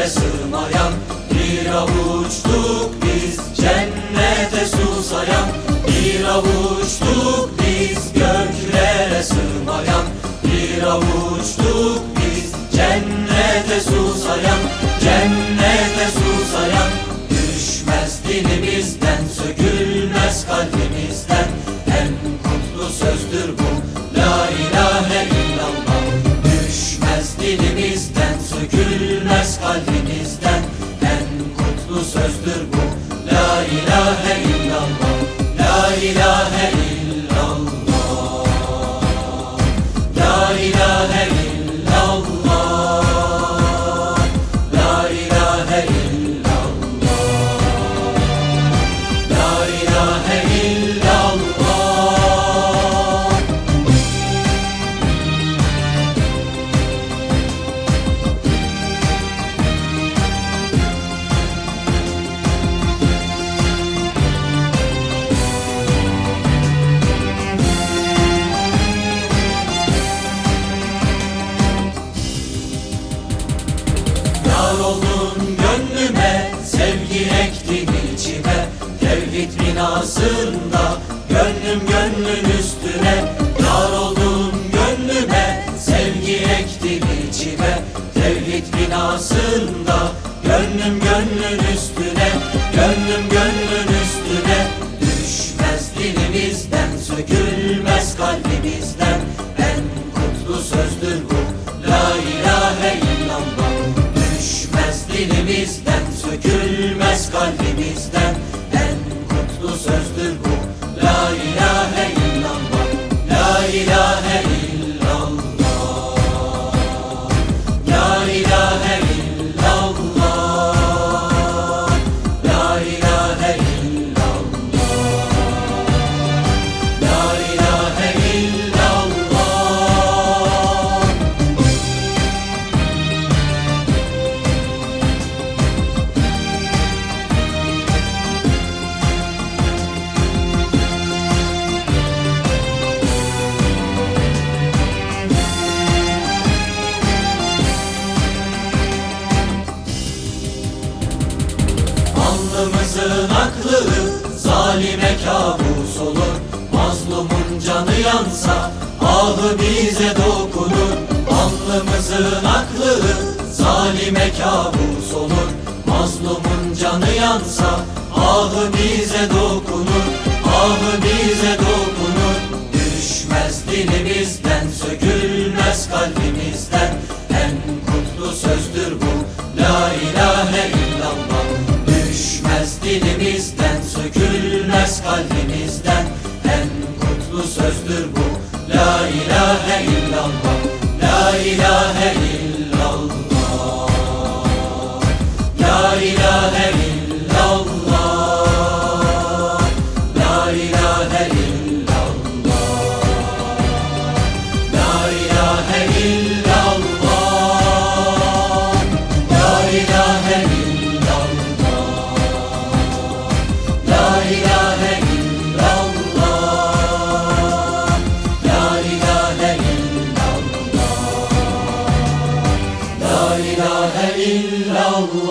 Cennete sığmayan bir avuçtuk biz. Cennete susayan bir avuçtuk biz. Göklere sığmayan bir avuçtuk biz. Cennete susayan dünyasında يصدره لا إله إلا tırnaklığı Zalime kabus olur. Mazlumun canı yansa Ahı bize dokunur. Alnımızın aklığı Zalime kabus olur. Mazlumun canı yansa Ahı bize dokunur. Ahı bize dilimizden Sökülmez kalbimizden. En kutlu sözdür bu. La ilahe illallah La ilahe illallah. La ilahe illallah La ilahe illallah illallah.